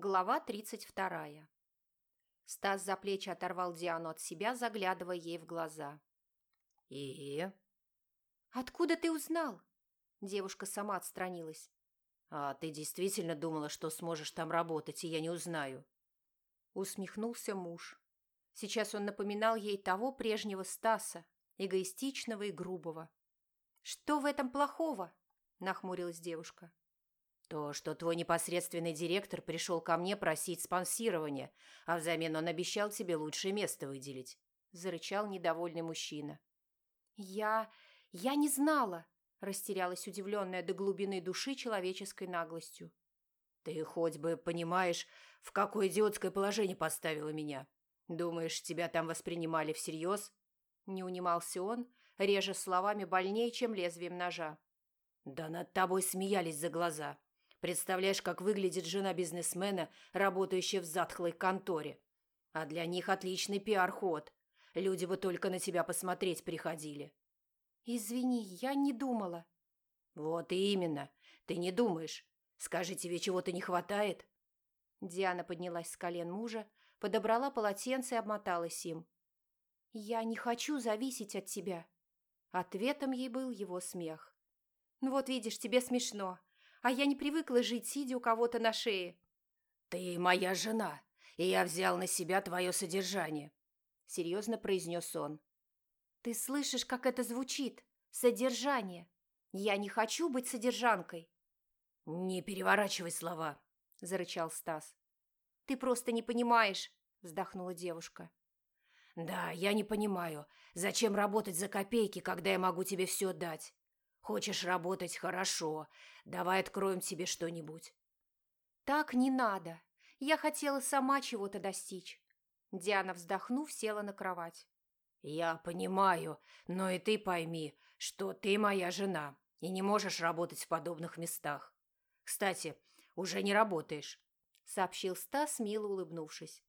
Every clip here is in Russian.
Глава 32. Стас за плечи оторвал Диану от себя, заглядывая ей в глаза. «И?» «Откуда ты узнал?» Девушка сама отстранилась. «А ты действительно думала, что сможешь там работать, и я не узнаю?» Усмехнулся муж. Сейчас он напоминал ей того прежнего Стаса, эгоистичного и грубого. «Что в этом плохого?» – нахмурилась девушка. То, что твой непосредственный директор пришел ко мне просить спонсирования, а взамен он обещал тебе лучшее место выделить», – зарычал недовольный мужчина. «Я... я не знала», – растерялась удивленная до глубины души человеческой наглостью. «Ты хоть бы понимаешь, в какое идиотское положение поставила меня? Думаешь, тебя там воспринимали всерьез?» Не унимался он, реже словами больнее, чем лезвием ножа. «Да над тобой смеялись за глаза. Представляешь, как выглядит жена бизнесмена, работающая в затхлой конторе. А для них отличный пиар-ход. Люди бы только на тебя посмотреть приходили. Извини, я не думала. Вот и именно. Ты не думаешь. Скажи, тебе чего-то не хватает? Диана поднялась с колен мужа, подобрала полотенце и обмоталась им. «Я не хочу зависеть от тебя». Ответом ей был его смех. «Ну вот видишь, тебе смешно а я не привыкла жить, сидя у кого-то на шее». «Ты моя жена, и я взял на себя твое содержание», — серьезно произнес он. «Ты слышишь, как это звучит? Содержание. Я не хочу быть содержанкой». «Не переворачивай слова», — зарычал Стас. «Ты просто не понимаешь», — вздохнула девушка. «Да, я не понимаю, зачем работать за копейки, когда я могу тебе все дать? Хочешь работать хорошо, давай откроем тебе что-нибудь. Так не надо. Я хотела сама чего-то достичь. Диана, вздохнув, села на кровать. Я понимаю, но и ты пойми, что ты моя жена и не можешь работать в подобных местах. Кстати, уже не работаешь, сообщил Стас, мило улыбнувшись.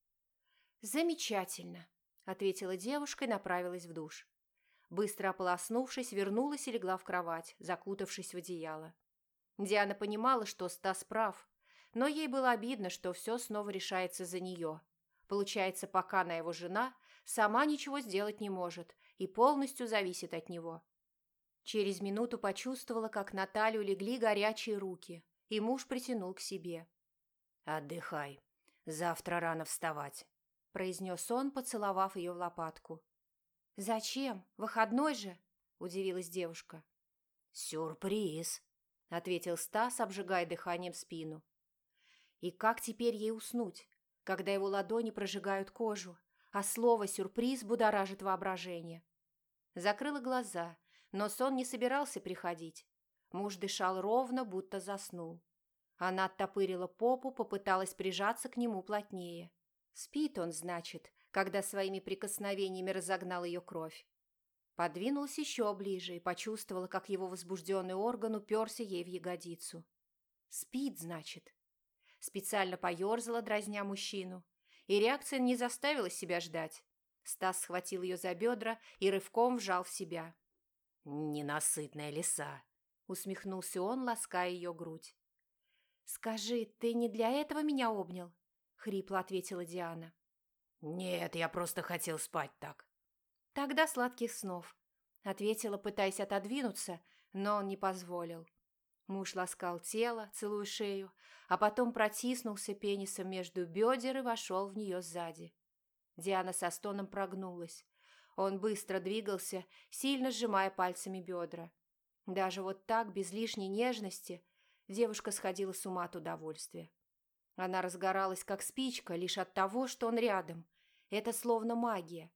Замечательно, ответила девушка и направилась в душ. Быстро ополоснувшись, вернулась и легла в кровать, закутавшись в одеяло. Диана понимала, что Стас прав, но ей было обидно, что все снова решается за нее. Получается, пока она его жена, сама ничего сделать не может и полностью зависит от него. Через минуту почувствовала, как на талию легли горячие руки, и муж притянул к себе. «Отдыхай. Завтра рано вставать», – произнес он, поцеловав ее в лопатку. «Зачем? Выходной же?» – удивилась девушка. «Сюрприз», – ответил Стас, обжигая дыханием спину. И как теперь ей уснуть, когда его ладони прожигают кожу, а слово «сюрприз» будоражит воображение? Закрыла глаза, но сон не собирался приходить. Муж дышал ровно, будто заснул. Она оттопырила попу, попыталась прижаться к нему плотнее. Спит он, значит, когда своими прикосновениями разогнал ее кровь. Подвинулась еще ближе и почувствовала, как его возбужденный орган уперся ей в ягодицу. Спит, значит. Специально поерзала, дразня мужчину. И реакция не заставила себя ждать. Стас схватил ее за бедра и рывком вжал в себя. «Ненасытная лиса!» — усмехнулся он, лаская ее грудь. «Скажи, ты не для этого меня обнял?» — хрипло ответила Диана. «Нет, я просто хотел спать так». «Тогда сладких снов», — ответила, пытаясь отодвинуться, но он не позволил. Муж ласкал тело, целуя шею, а потом протиснулся пенисом между бедер и вошел в нее сзади. Диана со стоном прогнулась. Он быстро двигался, сильно сжимая пальцами бедра. Даже вот так, без лишней нежности, девушка сходила с ума от удовольствия. Она разгоралась, как спичка, лишь от того, что он рядом. Это словно магия.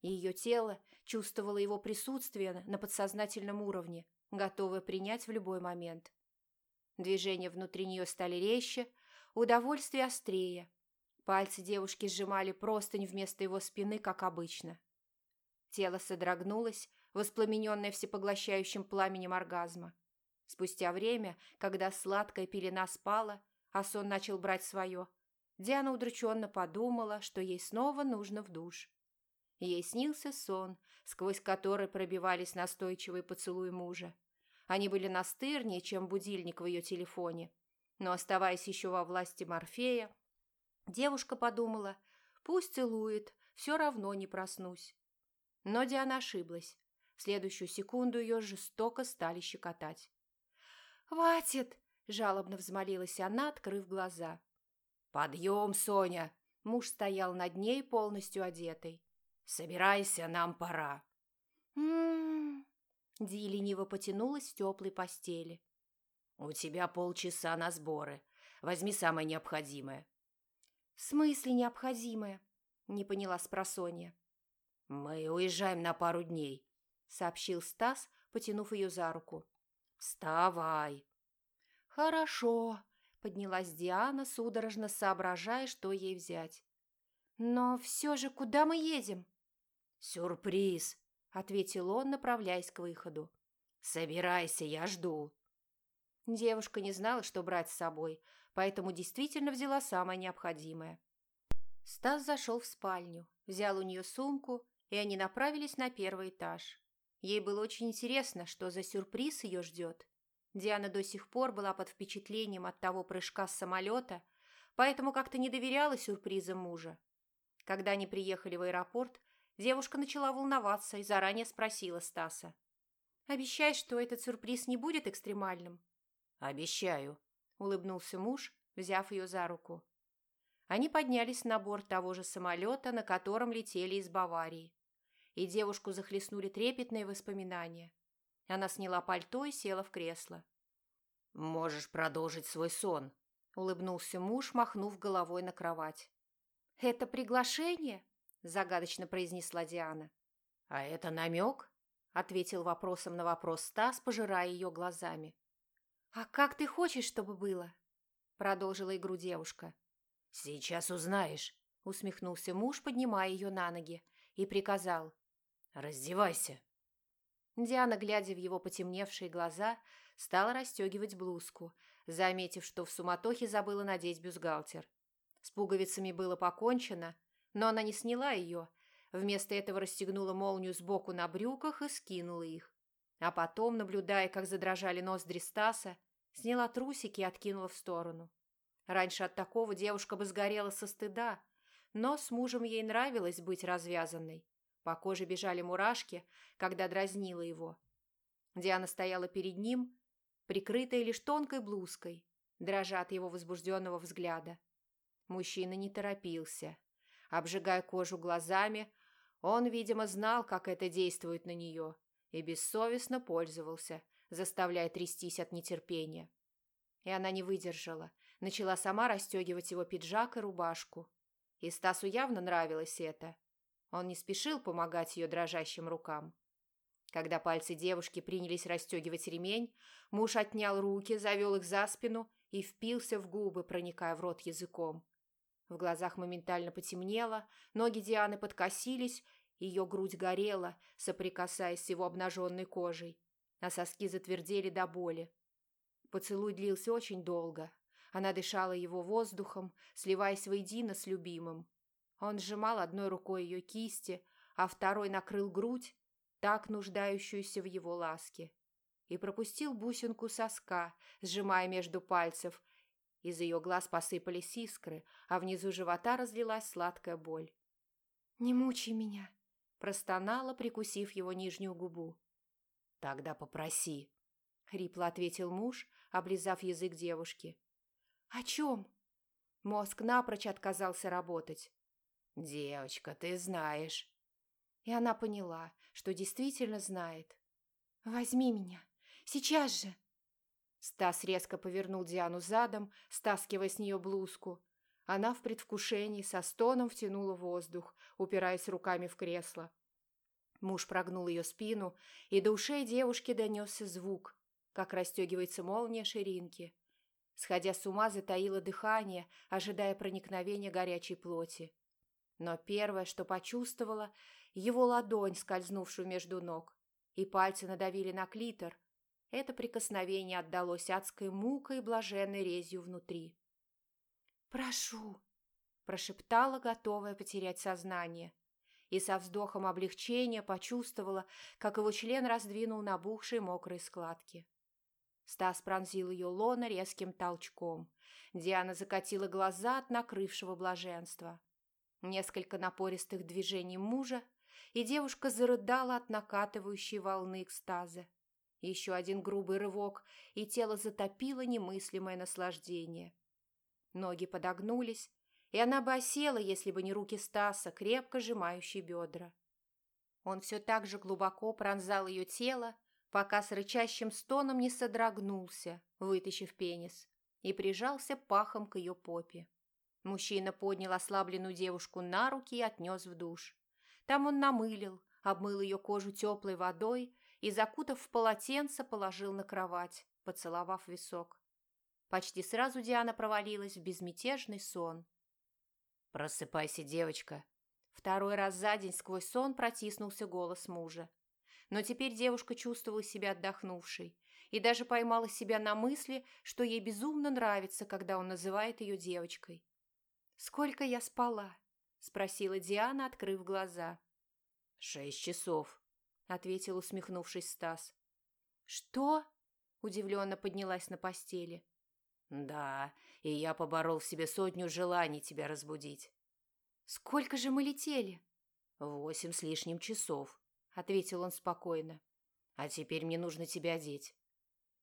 И ее тело чувствовало его присутствие на подсознательном уровне, готовое принять в любой момент. Движения внутри нее стали резче, удовольствие острее. Пальцы девушки сжимали простынь вместо его спины, как обычно. Тело содрогнулось, воспламененное всепоглощающим пламенем оргазма. Спустя время, когда сладкая пелена спала, а сон начал брать свое, Диана удрученно подумала, что ей снова нужно в душ. Ей снился сон, сквозь который пробивались настойчивые поцелуи мужа. Они были настырнее, чем будильник в ее телефоне. Но, оставаясь еще во власти Морфея, Девушка подумала, пусть целует, все равно не проснусь. Но Диана ошиблась. В следующую секунду ее жестоко стали щекотать. «Хватит!» – жалобно взмолилась она, открыв глаза. «Подъем, Соня!» Муж стоял над ней, полностью одетый. «Собирайся, нам пора». «М-м-м!» Ди лениво потянулась в теплой постели. «У тебя полчаса на сборы. Возьми самое необходимое». «В смысле необходимое?» – не поняла спросонья. «Мы уезжаем на пару дней», – сообщил Стас, потянув ее за руку. «Вставай!» «Хорошо», – поднялась Диана, судорожно соображая, что ей взять. «Но все же куда мы едем?» «Сюрприз», – ответил он, направляясь к выходу. «Собирайся, я жду». Девушка не знала, что брать с собой, поэтому действительно взяла самое необходимое. Стас зашел в спальню, взял у нее сумку, и они направились на первый этаж. Ей было очень интересно, что за сюрприз ее ждет. Диана до сих пор была под впечатлением от того прыжка с самолета, поэтому как-то не доверяла сюрпризам мужа. Когда они приехали в аэропорт, девушка начала волноваться и заранее спросила Стаса. «Обещай, что этот сюрприз не будет экстремальным?» «Обещаю», – улыбнулся муж, взяв ее за руку. Они поднялись на борт того же самолета, на котором летели из Баварии. И девушку захлестнули трепетные воспоминания. Она сняла пальто и села в кресло. «Можешь продолжить свой сон», – улыбнулся муж, махнув головой на кровать. «Это приглашение?» – загадочно произнесла Диана. «А это намек?» – ответил вопросом на вопрос Стас, пожирая ее глазами. «А как ты хочешь, чтобы было?» – продолжила игру девушка. «Сейчас узнаешь», – усмехнулся муж, поднимая ее на ноги, и приказал. «Раздевайся». Диана, глядя в его потемневшие глаза, стала расстегивать блузку, заметив, что в суматохе забыла надеть бюстгальтер. С пуговицами было покончено, но она не сняла ее, вместо этого расстегнула молнию сбоку на брюках и скинула их. А потом, наблюдая, как задрожали ноздри Стаса, сняла трусики и откинула в сторону. Раньше от такого девушка бы сгорела со стыда, но с мужем ей нравилось быть развязанной. По коже бежали мурашки, когда дразнила его. Диана стояла перед ним, прикрытая лишь тонкой блузкой, дрожа от его возбужденного взгляда. Мужчина не торопился. Обжигая кожу глазами, он, видимо, знал, как это действует на нее, и бессовестно пользовался, заставляя трястись от нетерпения. И она не выдержала, начала сама расстегивать его пиджак и рубашку. И Стасу явно нравилось это. Он не спешил помогать ее дрожащим рукам. Когда пальцы девушки принялись расстегивать ремень, муж отнял руки, завел их за спину и впился в губы, проникая в рот языком. В глазах моментально потемнело, ноги Дианы подкосились, ее грудь горела, соприкасаясь с его обнаженной кожей, а соски затвердели до боли. Поцелуй длился очень долго. Она дышала его воздухом, сливаясь воедино с любимым. Он сжимал одной рукой ее кисти, а второй накрыл грудь, так нуждающуюся в его ласке, и пропустил бусинку соска, сжимая между пальцев, из ее глаз посыпались искры, а внизу живота разлилась сладкая боль. «Не мучай меня», – простонала, прикусив его нижнюю губу. «Тогда попроси», – хрипло ответил муж, облизав язык девушки. «О чем?» Мозг напрочь отказался работать. «Девочка, ты знаешь». И она поняла, что действительно знает. «Возьми меня. Сейчас же!» Стас резко повернул Диану задом, стаскивая с нее блузку. Она в предвкушении со стоном втянула воздух, упираясь руками в кресло. Муж прогнул ее спину, и до ушей девушки донесся звук, как расстегивается молния ширинки. Сходя с ума, затаила дыхание, ожидая проникновения горячей плоти. Но первое, что почувствовала, его ладонь, скользнувшую между ног, и пальцы надавили на клитор, это прикосновение отдалось адской мукой и блаженной резью внутри. «Прошу», – прошептала, готовая потерять сознание, и со вздохом облегчения почувствовала, как его член раздвинул набухшие мокрые складки. Стас пронзил ее лона резким толчком. Диана закатила глаза от накрывшего блаженства. Несколько напористых движений мужа, и девушка зарыдала от накатывающей волны экстаза. Еще один грубый рывок, и тело затопило немыслимое наслаждение. Ноги подогнулись, и она бы осела, если бы не руки Стаса, крепко сжимающие бедра. Он все так же глубоко пронзал ее тело, пока с рычащим стоном не содрогнулся, вытащив пенис, и прижался пахом к ее попе. Мужчина поднял ослабленную девушку на руки и отнес в душ. Там он намылил, обмыл ее кожу теплой водой и, закутав в полотенце, положил на кровать, поцеловав висок. Почти сразу Диана провалилась в безмятежный сон. «Просыпайся, девочка!» Второй раз за день сквозь сон протиснулся голос мужа. Но теперь девушка чувствовала себя отдохнувшей и даже поймала себя на мысли, что ей безумно нравится, когда он называет ее девочкой. «Сколько я спала?» – спросила Диана, открыв глаза. «Шесть часов», – ответил, усмехнувшись Стас. «Что?» – удивленно поднялась на постели. «Да, и я поборол в себе сотню желаний тебя разбудить». «Сколько же мы летели?» «Восемь с лишним часов», — ответил он спокойно. «А теперь мне нужно тебя одеть».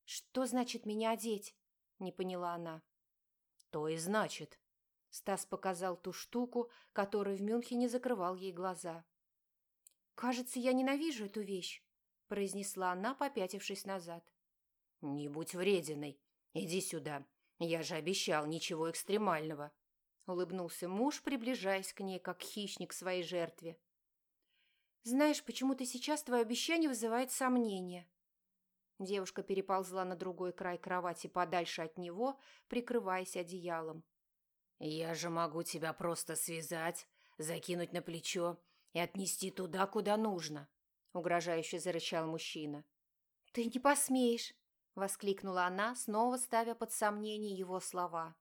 «Что значит меня одеть?» — не поняла она. «То и значит». Стас показал ту штуку, которая в Мюнхене закрывал ей глаза. «Кажется, я ненавижу эту вещь», — произнесла она, попятившись назад. «Не будь врединой. Иди сюда. Я же обещал ничего экстремального», улыбнулся муж, приближаясь к ней, как хищник своей жертве. «Знаешь, почему-то сейчас твое обещание вызывает сомнения». Девушка переползла на другой край кровати подальше от него, прикрываясь одеялом. «Я же могу тебя просто связать, закинуть на плечо и отнести туда, куда нужно», — угрожающе зарычал мужчина. «Ты не посмеешь!» — воскликнула она, снова ставя под сомнение его слова.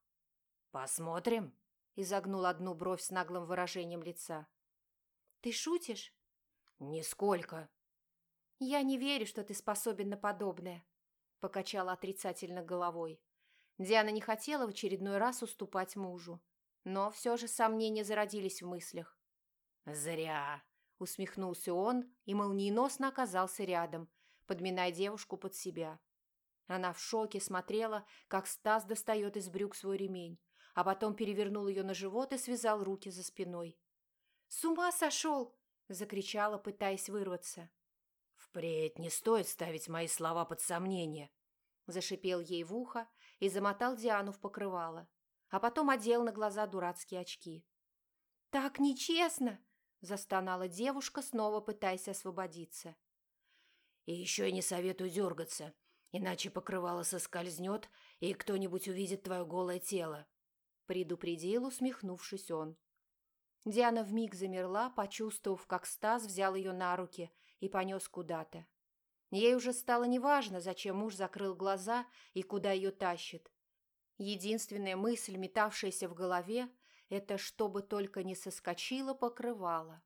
«Посмотрим», изогнул одну бровь с наглым выражением лица. «Ты шутишь?» «Нисколько». «Я не верю, что ты способен на подобное», — покачала отрицательно головой. Диана не хотела в очередной раз уступать мужу, но все же сомнения зародились в мыслях. «Зря», — усмехнулся он и молниеносно оказался рядом, подминая девушку под себя. Она в шоке смотрела, как Стас достает из брюк свой ремень а потом перевернул ее на живот и связал руки за спиной. «С ума сошел!» – закричала, пытаясь вырваться. «Впредь не стоит ставить мои слова под сомнение», – зашипел ей в ухо и замотал Диану в покрывало, а потом одел на глаза дурацкие очки. «Так нечестно!» – застонала девушка, снова пытаясь освободиться. «И еще не советую дергаться, иначе покрывало соскользнет, и кто-нибудь увидит твое голое тело», предупредил, усмехнувшись он. Диана вмиг замерла, почувствовав, как Стас взял ее на руки и понес куда-то. Ей уже стало неважно, зачем муж закрыл глаза и куда ее тащит. Единственная мысль, метавшаяся в голове, это чтобы только не соскочила покрывало.